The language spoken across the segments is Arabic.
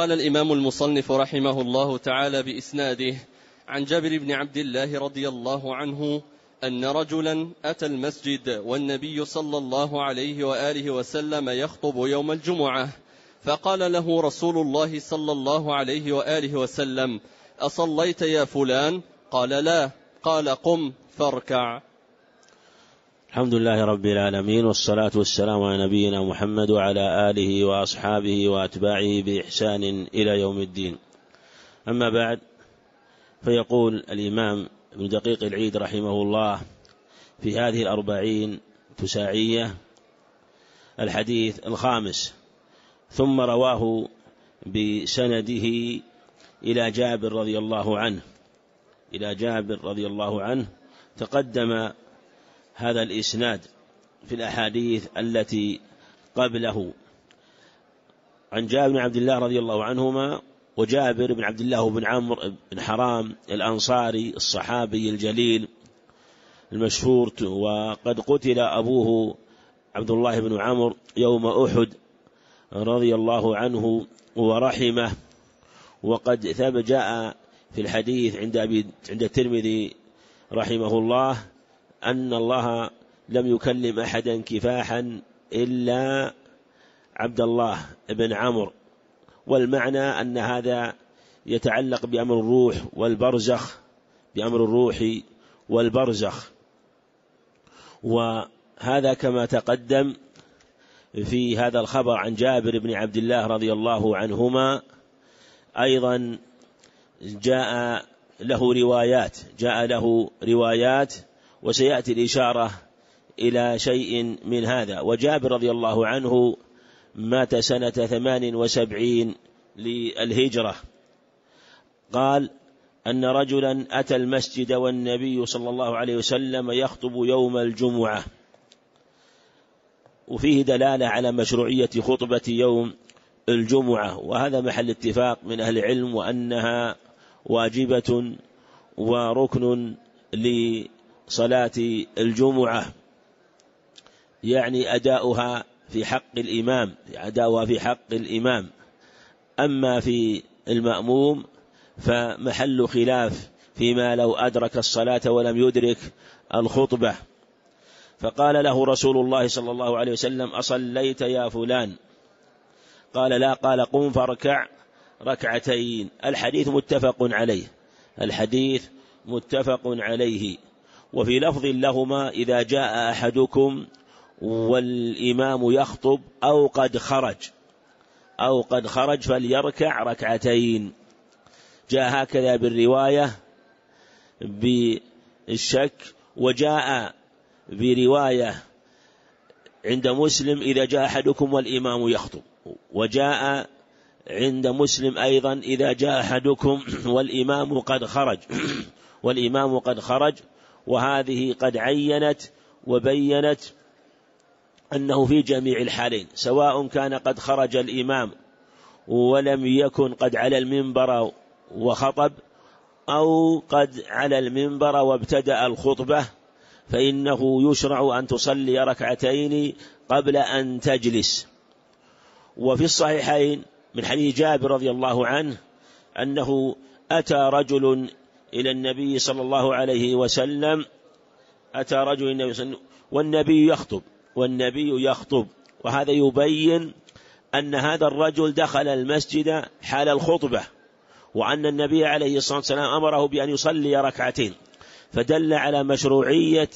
قال الإمام المصنف رحمه الله تعالى بإسناده عن جابر بن عبد الله رضي الله عنه أن رجلا أتى المسجد والنبي صلى الله عليه وآله وسلم يخطب يوم الجمعة فقال له رسول الله صلى الله عليه وآله وسلم أصليت يا فلان؟ قال لا. قال قم فاركع. الحمد لله رب العالمين والصلاة والسلام على نبينا محمد وعلى آله وأصحابه وأتباعه بإحسان إلى يوم الدين. أما بعد فيقول الإمام ابن دقيق العيد رحمه الله في هذه الأربعين تساعية الحديث الخامس ثم رواه بسنده إلى جابر رضي الله عنه. إلى جابر رضي الله عنه تقدم هذا الإسناد في الأحاديث التي قبله. عن جابر بن عبد الله رضي الله عنهما وجابر بن عبد الله بن عمرو بن حرام الأنصاري الصحابي الجليل المشهور وقد قتل أبوه عبد الله بن عمرو يوم أحد رضي الله عنه ورحمه. وقد ثبت جاء في الحديث عند أبي عند الترمذي رحمه الله أن الله لم يكلم أحدا كفاحا إلا عبد الله بن عمرو. والمعنى أن هذا يتعلق بأمر الروح والبرزخ بأمر الروح والبرزخ. وهذا كما تقدم في هذا الخبر عن جابر بن عبد الله رضي الله عنهما أيضا جاء له روايات جاء له روايات وسيأتي الإشارة إلى شيء من هذا. وجابر رضي الله عنه مات سنة ثمان وسبعين للهجرة. قال أن رجلا أتى المسجد والنبي صلى الله عليه وسلم يخطب يوم الجمعة. وفيه دلالة على مشروعية خطبة يوم الجمعة. وهذا محل اتفاق من أهل العلم وأنها واجبة وركن لصلاة الجمعة يعني أداؤها في حق الإمام أداؤها في حق الإمام. أما في المأموم فمحل خلاف فيما لو أدرك الصلاة ولم يدرك الخطبة. فقال له رسول الله صلى الله عليه وسلم أصليت يا فلان. قال لا. قال قم فاركع ركعتين. الحديث متفق عليه الحديث متفق عليه. وفي لفظ لهما إذا جاء أحدكم والإمام يخطب أو قد خرج أو قد خرج فليركع ركعتين. جاء هكذا بالرواية بالشك وجاء برواية عند مسلم إذا جاء أحدكم والإمام يخطب. وجاء عند مسلم أيضا إذا جاء أحدكم والإمام قد خرج. والإمام قد خرج وهذه قد عينت وبينت أنه في جميع الحالين سواء كان قد خرج الإمام ولم يكن قد على المنبر وخطب أو قد على المنبر وابتدأ الخطبة فإنه يشرع أن تصلي ركعتين قبل أن تجلس. وفي الصحيحين من حديث جابر رضي الله عنه أنه أتى رجل إلى النبي صلى الله عليه وسلم أتى رجل النبي صلى الله عليه وسلم والنبي يخطب والنبي يخطب. وهذا يبين أن هذا الرجل دخل المسجد حال الخطبة وأن النبي عليه الصلاة والسلام أمره بأن يصلي ركعتين. فدل على مشروعية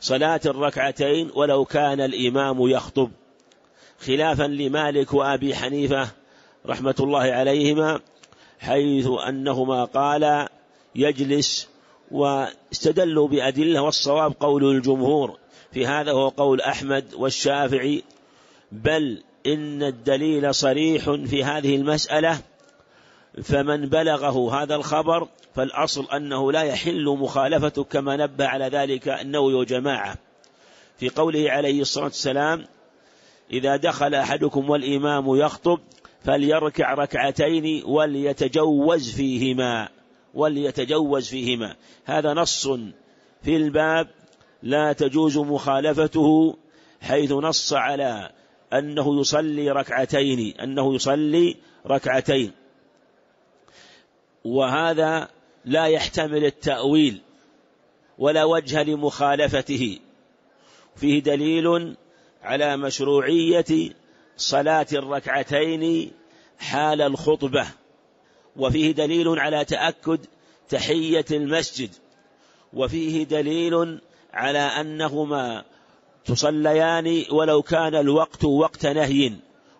صلاة الركعتين ولو كان الإمام يخطب. خلافا لمالك وأبي حنيفة رحمة الله عليهما حيث أنهما قال يجلس واستدلوا بأدلة والصواب قول الجمهور في هذا هو قول أحمد والشافعي بل إن الدليل صريح في هذه المسألة فمن بلغه هذا الخبر فالأصل أنه لا يحل مخالفته كما نبه على ذلك النووي وجماعة في قوله عليه الصلاة والسلام إذا دخل أحدكم والإمام يخطب فليركع ركعتين وليتجوز فيهما. وليتجوز فيهما. هذا نص في الباب لا تجوز مخالفته حيث نص على أنه يصلي ركعتين أنه يصلي ركعتين. وهذا لا يحتمل التأويل ولا وجه لمخالفته. فيه دليل على مشروعية صلاة الركعتين حال الخطبة. وفيه دليل على تأكد تحية المسجد وفيه دليل على أنهما تصليان ولو كان الوقت وقت نهي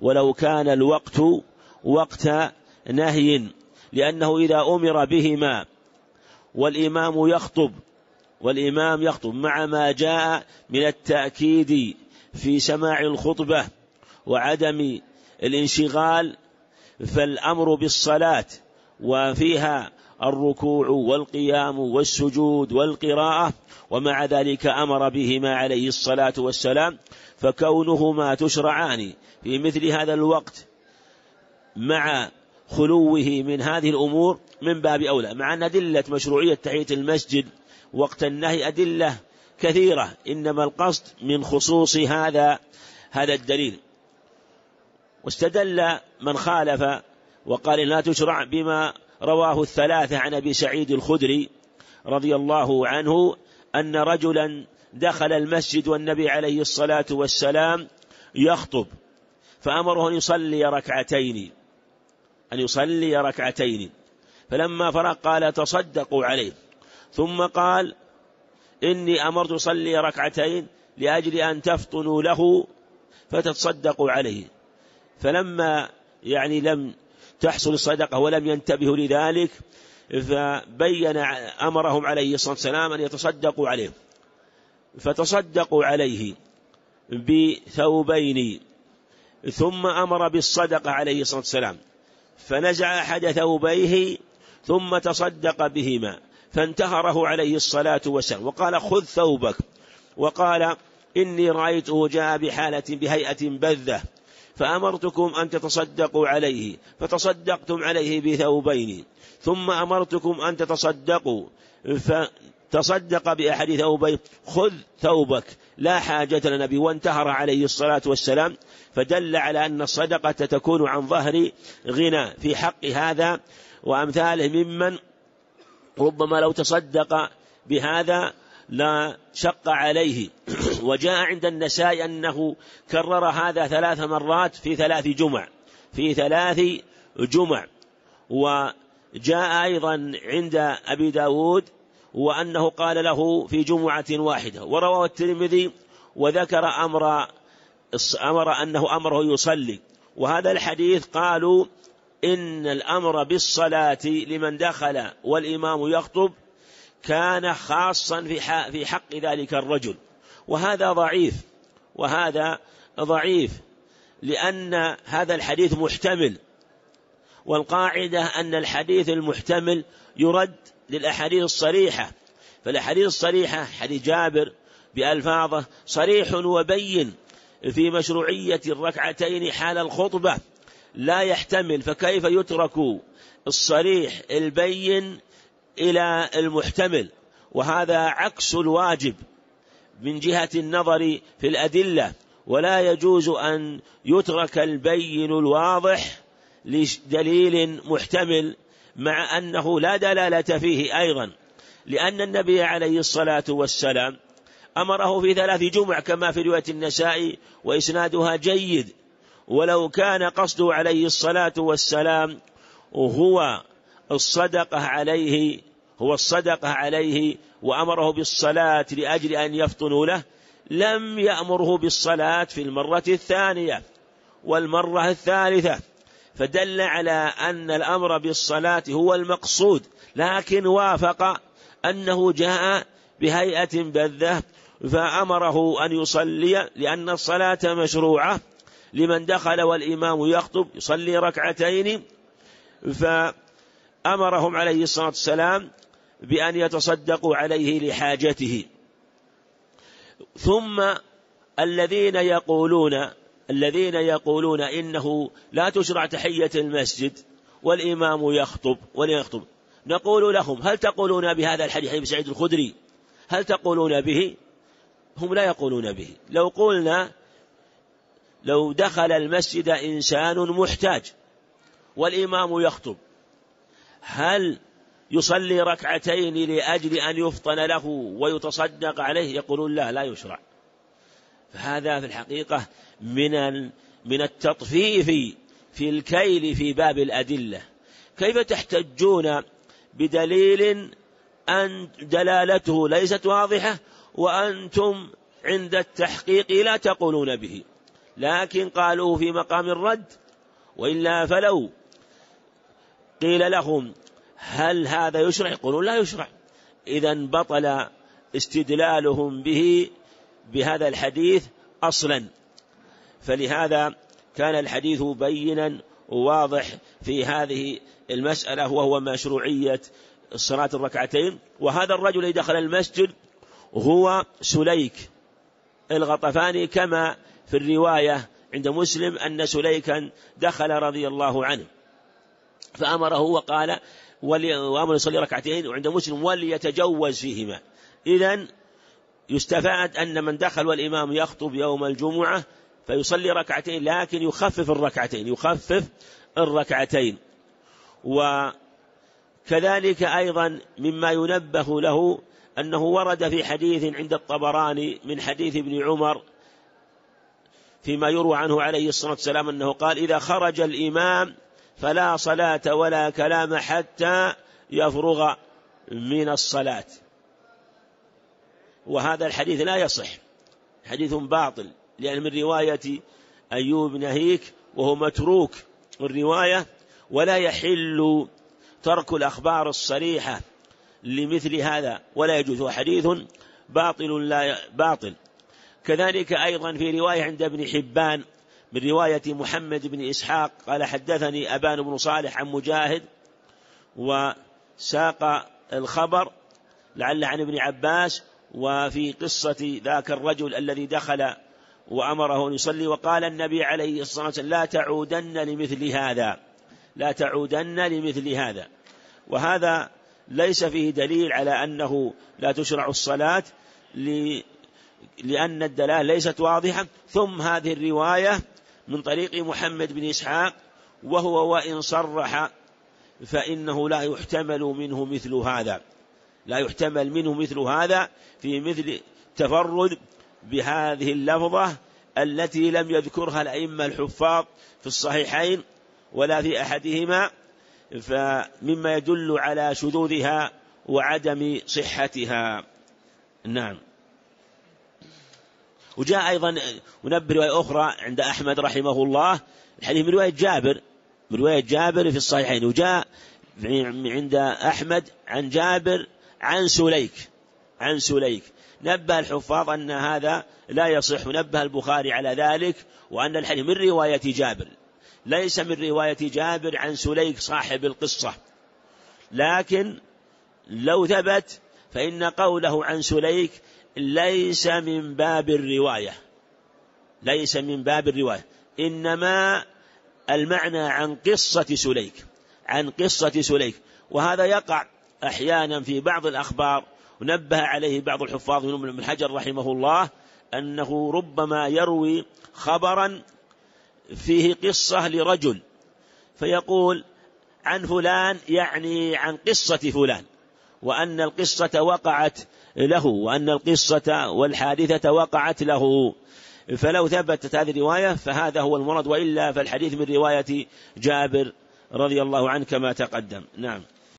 ولو كان الوقت وقت نهي لأنه إذا أمر بهما والإمام يخطب والإمام يخطب مع ما جاء من التأكيد في سماع الخطبة وعدم الانشغال فالأمر بالصلاة وفيها الركوع والقيام والسجود والقراءة ومع ذلك أمر بهما عليه الصلاة والسلام فكونهما تشرعان في مثل هذا الوقت مع خلوه من هذه الأمور من باب أولى. مع أن أدلة مشروعية تحية المسجد وقت النهي أدلة كثيرة إنما القصد من خصوص هذا هذا الدليل. واستدل من خالف وقال لا تشرع بما رواه الثلاثة عن أبي سعيد الخدري رضي الله عنه أن رجلا دخل المسجد والنبي عليه الصلاة والسلام يخطب فأمره أن يصلي ركعتين أن يصلي ركعتين فلما فرغ قال تصدقوا عليه ثم قال إني أمرت أصلي ركعتين لأجل أن تفطنوا له فتصدقوا عليه. فلما يعني لم تحصل الصدقة ولم ينتبهوا لذلك فبين أمرهم عليه الصلاة والسلام أن يتصدقوا عليه. فتصدقوا عليه بثوبين ثم أمر بالصدقة عليه الصلاة والسلام. فنزع أحد ثوبيه ثم تصدق بهما فانتهره عليه الصلاة والسلام. وقال خذ ثوبك. وقال إني رأيته جاء بحالة بهيئة بذة. فأمرتكم أن تتصدقوا عليه فتصدقتم عليه بثوبين. ثم أمرتكم أن تتصدقوا فتصدق بأحد ثوبين. خذ ثوبك لا حاجة لنا به. وانتهر عليه الصلاة والسلام. فدل على أن الصدقة تكون عن ظهر غنى. في حق هذا وأمثاله ممن ربما لو تصدق بهذا لا شق عليه. وجاء عند النساء أنه كرر هذا ثلاث مرات في ثلاث جمع. في ثلاث جمع. وجاء أيضا عند أبي داود وأنه قال له في جمعة واحدة. ورواه الترمذي وذكر أمر أمر أنه أمره يصلي. وهذا الحديث قالوا إن الأمر بالصلاة لمن دخل والإمام يخطب كان خاصا في حق ذلك الرجل. وهذا ضعيف وهذا ضعيف لأن هذا الحديث محتمل والقاعدة أن الحديث المحتمل يرد للأحاديث الصريحة فالأحاديث الصريحة حديث جابر بألفاظه صريح وبين في مشروعية الركعتين حال الخطبة لا يحتمل فكيف يترك الصريح البين إلى المحتمل؟ وهذا عكس الواجب. من جهة النظر في الأدلة ولا يجوز أن يترك البين الواضح لدليل محتمل مع أنه لا دلالة فيه أيضا لأن النبي عليه الصلاة والسلام أمره في ثلاث جمع كما في رواية النساء وإسنادها جيد. ولو كان قصده عليه الصلاة والسلام هو الصدقة عليه هو الصدقة عليه وأمره بالصلاة لأجل أن يفطنوا له لم يأمره بالصلاة في المرة الثانية والمرة الثالثة. فدل على أن الأمر بالصلاة هو المقصود لكن وافق أنه جاء بهيئة بذة فأمره أن يصلي لأن الصلاة مشروعة. لمن دخل والإمام يخطب يصلي ركعتين فأمرهم عليه الصلاة والسلام بأن يتصدقوا عليه لحاجته. ثم الذين يقولون الذين يقولون إنه لا تشرع تحية المسجد والإمام يخطب ولا يخطب. نقول لهم هل تقولون بهذا الحديث حديث سعيد الخدري؟ هل تقولون به؟ هم لا يقولون به. لو قلنا لو دخل المسجد إنسان محتاج والإمام يخطب هل يصلي ركعتين لأجل أن يفطن له ويتصدق عليه يقولون لا لا يشرع. فهذا في الحقيقة من من التطفيف في الكيل في باب الأدلة. كيف تحتجون بدليل أن دلالته ليست واضحة وأنتم عند التحقيق لا تقولون به؟ لكن قالوا في مقام الرد وإلا فلو قيل لهم هل هذا يشرع؟ يقولون لا يشرع. إذا بطل استدلالهم به بهذا الحديث أصلا. فلهذا كان الحديث بينا وواضح في هذه المسألة وهو مشروعية الصلاة الركعتين. وهذا الرجل الذي دخل المسجد هو سليك. الغطفاني كما في الرواية عند مسلم أن سليكا دخل رضي الله عنه. فأمره وقال وأمر يصلي ركعتين وعند مسلم وليتجوز فيهما. إذا يستفاد أن من دخل والإمام يخطب يوم الجمعة فيصلي ركعتين لكن يخفف الركعتين يخفف الركعتين. وكذلك أيضا مما ينبه له أنه ورد في حديث عند الطبراني من حديث ابن عمر فيما يروى عنه عليه الصلاة والسلام أنه قال إذا خرج الإمام فلا صلاة ولا كلام حتى يفرغ من الصلاة. وهذا الحديث لا يصح. حديث باطل لأن من رواية أيوب نهيك وهو متروك الرواية ولا يحل ترك الأخبار الصريحة لمثل هذا ولا يجوز. حديث باطل لا باطل. كذلك أيضا في رواية عند ابن حبان من رواية محمد بن إسحاق قال حدثني أبان بن صالح عن مجاهد وساق الخبر لعل عن ابن عباس وفي قصة ذاك الرجل الذي دخل وأمره أن يصلي وقال النبي عليه الصلاة والسلام لا تعودن لمثل هذا لا تعودن لمثل هذا. وهذا ليس فيه دليل على أنه لا تشرع الصلاة لأن الدلالة ليست واضحة. ثم هذه الرواية من طريق محمد بن إسحاق وهو وإن صرح فإنه لا يحتمل منه مثل هذا. لا يحتمل منه مثل هذا في مثل تفرد بهذه اللفظة التي لم يذكرها الأئمة الحفاظ في الصحيحين ولا في أحدهما فمما يدل على شذوذها وعدم صحتها. نعم. وجاء أيضا ونبه رواية أخرى عند أحمد رحمه الله. الحديث من رواية جابر من رواية جابر في الصحيحين. وجاء عند أحمد عن جابر عن سليك عن سليك. نبه الحفاظ أن هذا لا يصح. نبه البخاري على ذلك وأن الحديث من رواية جابر. ليس من رواية جابر عن سليك صاحب القصة. لكن لو ثبت فإن قوله عن سليك ليس من باب الرواية. ليس من باب الرواية. إنما المعنى عن قصة سليك. عن قصة سليك. وهذا يقع أحيانا في بعض الأخبار. ونبه عليه بعض الحفاظ من ابن حجر رحمه الله أنه ربما يروي خبرا فيه قصة لرجل. فيقول عن فلان يعني عن قصة فلان. وأن القصة وقعت له وأن القصة والحادثة وقعت له. فلو ثبتت هذه الرواية فهذا هو المراد وإلا فالحديث من رواية جابر رضي الله عنه كما تقدم. نعم.